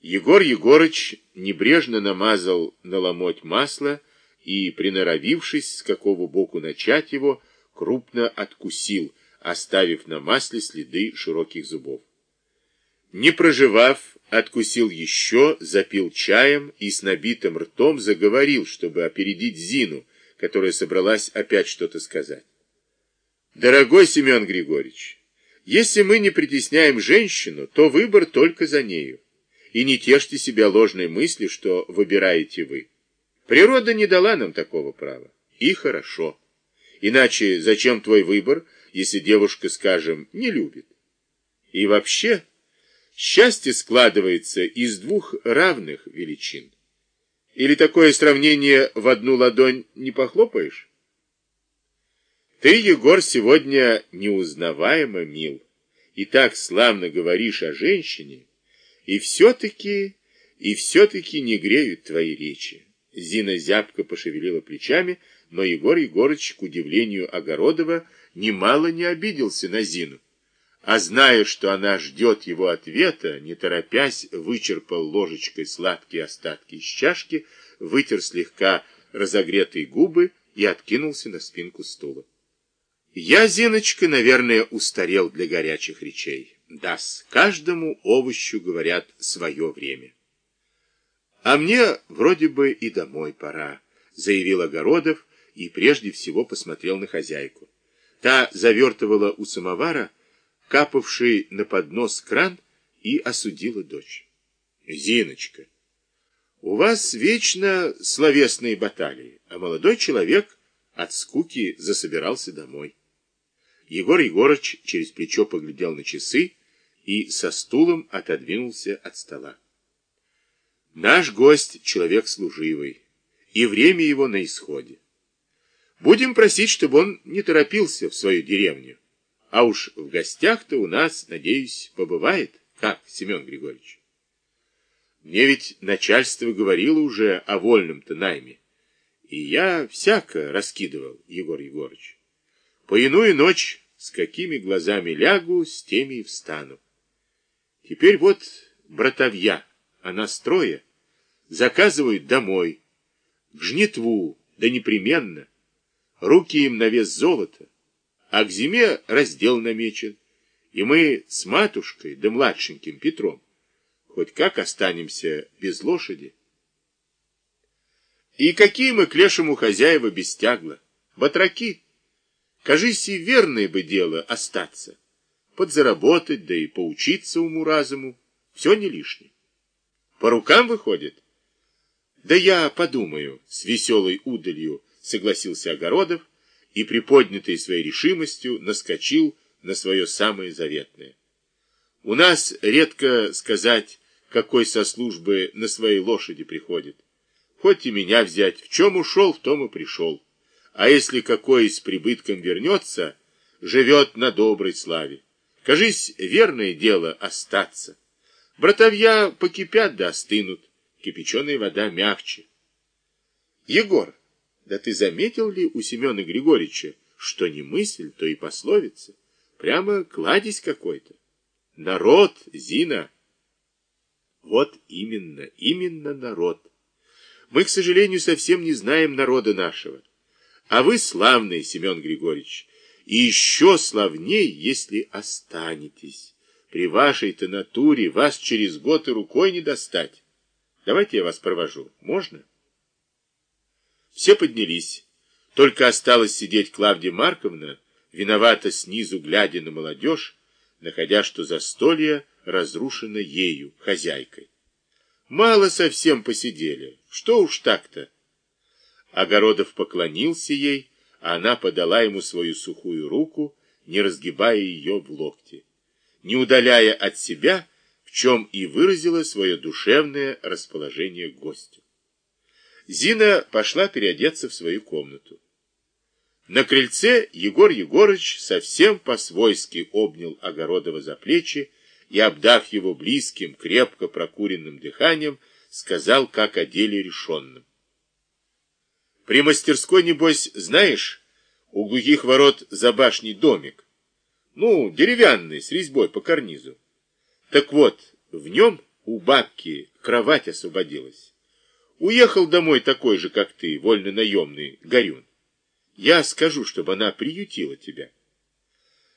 Егор Егорыч небрежно намазал на ломоть масла и, приноровившись, с какого боку начать его, крупно откусил, оставив на масле следы широких зубов. Не проживав, откусил еще, запил чаем и с набитым ртом заговорил, чтобы опередить Зину, которая собралась опять что-то сказать. Дорогой Семен Григорьевич, если мы не притесняем женщину, то выбор только за нею. И не тешьте себя ложной мыслью, что выбираете вы. Природа не дала нам такого права. И хорошо. Иначе зачем твой выбор, если девушка, скажем, не любит? И вообще, счастье складывается из двух равных величин. Или такое сравнение в одну ладонь не похлопаешь? Ты, Егор, сегодня неузнаваемо мил. И так славно говоришь о женщине, и все-таки, и все-таки не греют твои речи. Зина зябко пошевелила плечами, но Егор Егорыч, к удивлению Огородова, немало не обиделся на Зину. А зная, что она ждет его ответа, не торопясь, вычерпал ложечкой сладкие остатки из чашки, вытер слегка разогретые губы и откинулся на спинку стула. Я, Зиночка, наверное, устарел для горячих речей. Да-с, каждому овощу, говорят, свое время. А мне вроде бы и домой пора, заявил Огородов и прежде всего посмотрел на хозяйку. Та завертывала у самовара, капавший на поднос кран, и осудила дочь. Зиночка, у вас вечно словесные баталии, а молодой человек от скуки засобирался домой. Егор Егорыч через плечо поглядел на часы и со стулом отодвинулся от стола. Наш гость — человек служивый, и время его на исходе. Будем просить, чтобы он не торопился в свою деревню. А уж в гостях-то у нас, надеюсь, побывает. Как, Семен Григорьевич? Мне ведь начальство говорило уже о вольном-то найме. И я всяко раскидывал, Егор Егорыч. По иную ночь, с какими глазами лягу, с теми и встану. Теперь вот братовья, а настроя, заказывают домой, в жнитву, да непременно. Руки им на вес золота, а к зиме раздел намечен, и мы с матушкой да младшеньким Петром хоть как останемся без лошади. И какие мы к лешему хозяева без тягла, батраки. Кажись, и верное бы дело остаться, подзаработать, да и поучиться уму-разуму, все не лишнее. По рукам выходит? Да я подумаю, с веселой удалью согласился Огородов и, приподнятый своей решимостью, наскочил на свое самое заветное. У нас редко сказать, какой со службы на своей лошади приходит. Хоть и меня взять, в чем ушел, в том и пришел а если какой с прибытком вернется, живет на доброй славе. Кажись, верное дело остаться. Братовья покипят да остынут, кипяченая вода мягче. Егор, да ты заметил ли у Семена Григорьевича, что не мысль, то и пословица? Прямо кладезь какой-то. Народ, Зина. Вот именно, именно народ. Мы, к сожалению, совсем не знаем народа нашего. А вы славный, Семен Григорьевич, и еще славней, если останетесь. При вашей-то натуре вас через год и рукой не достать. Давайте я вас провожу. Можно? Все поднялись. Только осталось сидеть Клавдия Марковна, виновата снизу, глядя на молодежь, находя, что застолье разрушено ею, хозяйкой. Мало совсем посидели. Что уж так-то? Огородов поклонился ей, она подала ему свою сухую руку, не разгибая ее в локте, не удаляя от себя, в чем и выразила свое душевное расположение к гостю. Зина пошла переодеться в свою комнату. На крыльце Егор Егорыч совсем по-свойски обнял Огородова за плечи и, обдав его близким, крепко прокуренным дыханием, сказал, как о деле решенном. При мастерской, небось, знаешь, у глухих ворот за башней домик. Ну, деревянный, с резьбой по карнизу. Так вот, в нем у бабки кровать освободилась. Уехал домой такой же, как ты, вольно наемный, Горюн. Я скажу, чтобы она приютила тебя.